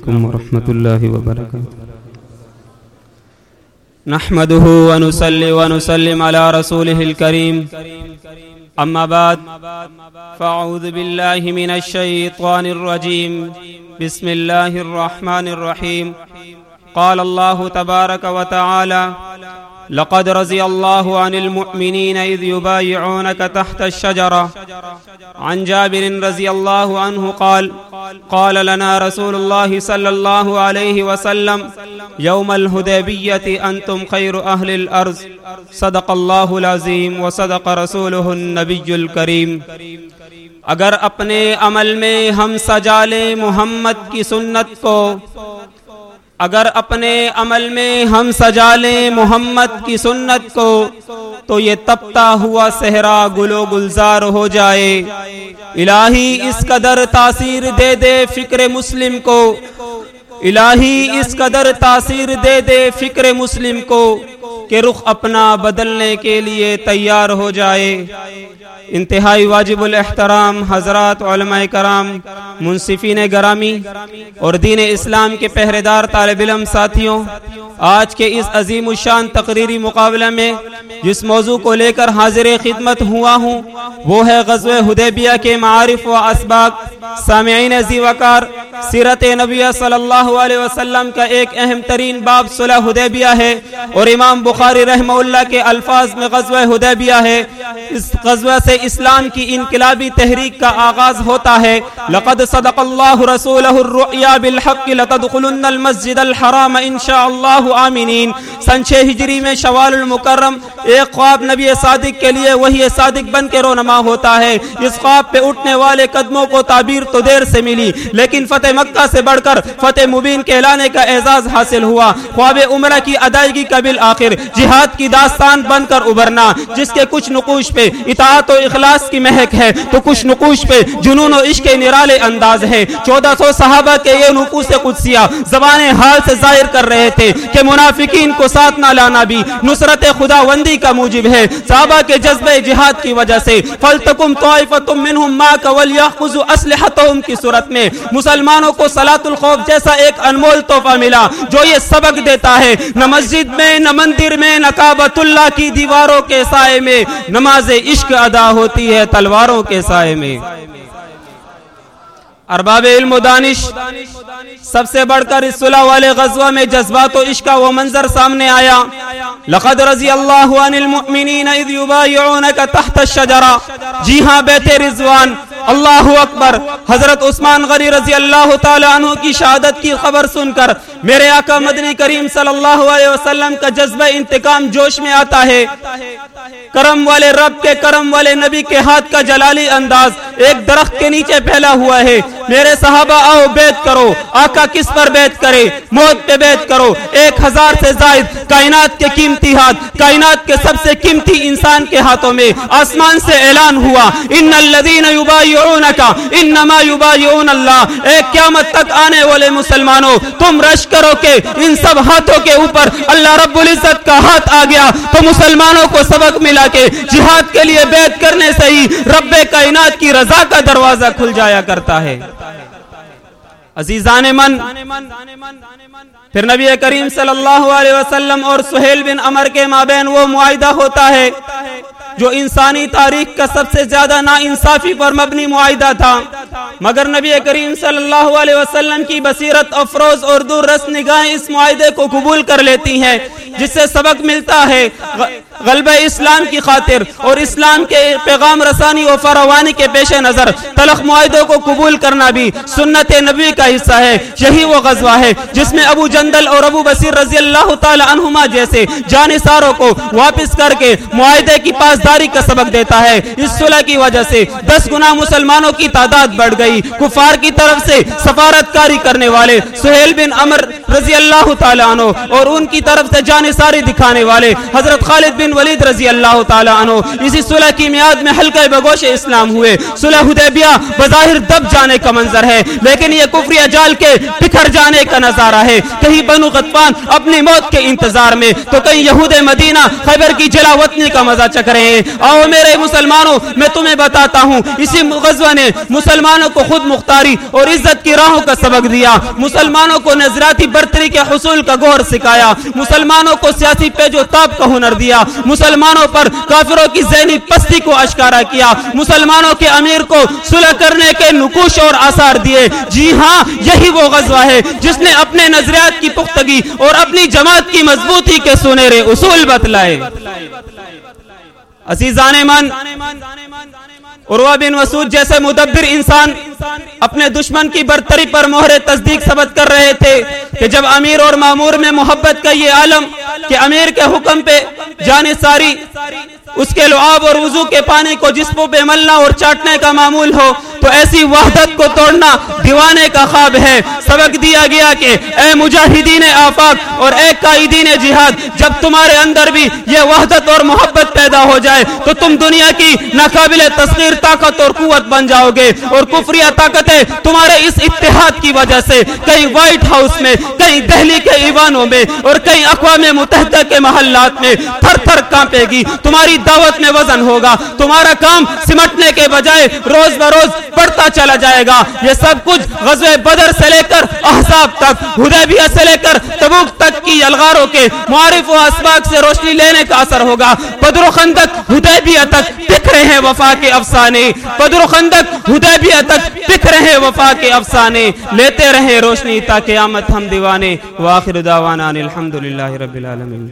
عليكم ورحمة الله وبركاته. نحمده ونصلي ونسلم على رسوله الكريم. أما بعد، فأعوذ بالله من الشيطان الرجيم. بسم الله الرحمن الرحيم. قال الله تبارك وتعالى لقد رضي الله عن المؤمنين إذ يبايعونك تحت الشجرة. عن جابر رضي الله عنه قال قال لنا رسول الله صلى الله عليه وسلم، يوم الهديبية أنتم خير أهل الأرض. صدق الله العظيم وصدق رسوله النبي الكريم. اگر اپنے عمل میں ہم سجا لیں محمد کی سنت کو، اگر اپنے عمل میں ہم سجا لیں محمد کی سنت کو، تو یہ تپتا ہوا صحرا گلو گلزار ہو جائے۔ الہی اس قدر تاثیر دے دے فکر مسلم کو، الہی اس قدر تاثیر دے دے فکر مسلم کو۔ کہ رخ اپنا بدلنے کے لیے تیار ہو جائے۔ انتہائی واجب الاحترام حضرات علماء کرام، منصفین گرامی اور دین اسلام کے پہرے دار طالب علم ساتھیوں، آج کے اس عظیم الشان تقریری مقابلہ میں جس موضوع کو لے کر حاضر خدمت ہوا ہوں، وہ ہے غزوہ حدیبیہ کے معارف و اسباق۔ سامعین وقار، سیرت نبی صلی اللہ علیہ وسلم کا ایک اہم ترین باب صلح حدیبیہ ہے اور امام بخاری رحمہ اللہ کے الفاظ میں غزوہ حدیبیہ ہے۔ اس غزوہ سے اسلام کی انقلابی تحریک کا آغاز ہوتا ہے۔ لقد صدق اللہ رسولہ الرؤیا بالحق لتدخلن المسجد الحرام انشاءاللہ، آمینین۔ سن چھ ہجری میں شوال المکرم، ایک خواب نبی صادق کے لیے وہی صادق بن کے رونما ہوتا ہے۔ اس خواب پہ اٹھنے والے قدموں کو تعبیر تو دیر سے ملی، لیکن فتح مکہ سے بڑھ کر فتح مبین کہلانے کا اعزاز حاصل ہوا۔ خواب عمرہ کی ادائیگی کا بالآخر، جہاد کی داستان بن کر ابھرنا، جس کے کچھ نقوش نقوش پہ، اطاعت و اخلاص کی مہک ہے۔ تو کچھ نقوش پہ، جنون و عشق نرالے انداز ہے چودہ سو صحابہ کے یہ نقوش قدسیہ زبان حال سے ظاہر کر رہے تھے کہ منافقین کو ساتھ نہ لانا بھی نصرت خدا وندی کا موجب ہے۔ صحابہ کے جذبہ جہاد کی وجہ سے فلتکم طائفتم منہم ما ولیحفظوا اسلحتهم کی صورت میں مسلمانوں کو صلاۃ الخوف جیسا ایک انمول تحفہ ملا جو یہ سبق دیتا ہے۔ نہ مسجد میں، نہ مندر میں، نہ کعبۃ اللہ کی دیواروں کے سائے میں، نہ نماز عشق ادا ہوتی ہے تلواروں کے سائے میں۔ ارباب علم و دانش، سب سے بڑھ کر اس صلح والے غزوہ میں جذبات و عشق کا وہ منظر سامنے آیا۔ لقد رضی اللہ عن المؤمنین اذ یبایعونک تحت الشجرہ۔ جی ہاں بیت رضوان، اللہ اکبر، حضرت عثمان غری رضی اللہ تعالی عنہ کی شہادت کی خبر سن کر میرے آقا مدنی کریم صلی اللہ علیہ وسلم کا جذبہ انتقام جوش میں آتا ہے۔ کرم والے رب کے، کرم والے نبی کے ہاتھ کا جلالی انداز ایک درخت کے نیچے پھیلا ہوا ہے۔ میرے صحابہ، آؤ بیت کرو۔ آقا کس پر بیت کرے؟ موت پہ بیت کرو۔ ایک ہزار سے زائد کائنات کے قیمتی ہاتھ، کائنات کے سب سے قیمتی انسان کے ہاتھوں میں آسمان سے اعلان ہوا۔ ان الذین یبایعونک، انما یبایعون اللہ۔ ایک قیامت تک آنے والے مسلمانوں، تم رش کرو کہ ان سب ہاتھوں کے اوپر اللہ رب العزت کا ہاتھ آ گیا۔ تو مسلمانوں کو سبق ملا کے جہاد کے لیے بیت کرنے سے ہی رب کائنات کی رضا کا دروازہ کھل جایا کرتا ہے۔ عزیزان من، پھر نبی کریم صلی اللہ علیہ وسلم اور سہیل بن عمر کے مابین وہ معاہدہ ہوتا ہے جو انسانی تاریخ کا سب سے زیادہ نا انصافی پر مبنی معاہدہ تھا۔ مگر نبی کریم صلی اللہ علیہ وسلم کی بصیرت، افروز اور دور رس نگاہیں اس معاہدے کو قبول کر لیتی ہیں، جس سے سبق ملتا ہے۔ غلبہ اسلام کی خاطر اور اسلام کے پیغام رسانی و فروانی کے پیش نظر تلخ معاہدوں کو قبول کرنا بھی سنت نبی کا حصہ ہے۔ یہی وہ غزوہ ہے جس میں ابو جندل اور ابو بصیر رضی اللہ تعالی عنہما جیسے جانساروں کو واپس کر کے معاہدے کی پاسداری کا سبق دیتا ہے۔ اس صلح کی وجہ سے دس گنا مسلمانوں کی تعداد بڑھ گئی۔ کفار کی طرف سے سفارت کاری کرنے والے سہیل بن عمر رضی اللہ تعالیٰ عنہ اور ان کی طرف سے جان ساری دکھانے والے حضرت خالد بن ولید رضی اللہ تعالیٰ عنہ اسی صلح کی میاد میں حلقہ بگوش اسلام ہوئے۔ صلح حدیبیہ بظاہر دب جانے کا منظر ہے، لیکن یہ کفری اجال کے بکھر جانے کا نظارہ ہے۔ کہیں بنو غطفان اپنی موت کے انتظار میں، تو کہیں یہود مدینہ خیبر کی جلا وطنی کا مزہ چک رہے ہیں۔ آؤ میرے مسلمانوں، میں تمہیں بتاتا ہوں، اسی غزوہ نے مسلمانوں کو خود مختاری اور عزت کی راہوں کا سبق دیا۔ مسلمانوں کو نظراتی برتری کے حصول کا گوھر سکھایا۔ مسلمانوں کو سیاسی پیج و تاب کا ہنر دیا۔ مسلمانوں پر کافروں کی ذہنی پستی کو اشکارا کیا۔ مسلمانوں کے امیر کو صلح کرنے کے نکوش اور آثار دیے۔ جی ہاں یہی وہ غزوہ ہے جس نے اپنے نظریات کی پختگی اور اپنی جماعت کی مضبوطی کے سنہرے اصول بتلائے۔ عزیزان من عروا بن مسعود جیسے مدبر انسان اپنے دشمن کی برتری پر مہر تصدیق ثبت کر رہے تھے کہ جب امیر اور معمور میں محبت کا یہ عالم کہ امیر کے حکم پہ جانے ساری، اس کے لعاب اور وضو کے پانی کو جسموں پہ ملنا اور چاٹنے کا معمول ہو تو ایسی وحدت کو توڑنا دیوانے کا خواب ہے۔ سبق دیا گیا کہ اے مجاہدین آفاق اور اے قائدین جہاد، جب تمہارے اندر بھی یہ وحدت اور محبت پیدا ہو جائے، تو تم دنیا کی ناقابل تصغیر طاقت اور قوت بن جاؤ گے۔ اور کفریہ طاقتیں تمہارے اس اتحاد کی وجہ سے کئی وائٹ ہاؤس میں، کئی دہلی کے ایوانوں میں اور کئی اقوام متحدہ کے محلات میں تھر تھر کانپے گی۔ تمہاری دعوت میں وزن ہوگا۔ تمہارا کام سمٹنے کے بجائے روز بروز بڑھتا چلا جائے گا۔ یہ سب کچھ غزوہ بدر سے لے کر احزاب تک، حدیبیہ سے لے کر تبوک تک کی الغاروں کے معارف و اسباق سے روشنی لینے کا اثر ہوگا۔ بدر و خندق، حدیبیہ تک بکھرے ہیں وفا کے افسانے۔ بدر و خندق، حدیبیہ تک بکھرے ہیں وفا کے افسانے۔ لیتے رہیں روشنی تا قیامت ہم دیوانے۔ واخر دعوانا الحمدللہ رب العالمین۔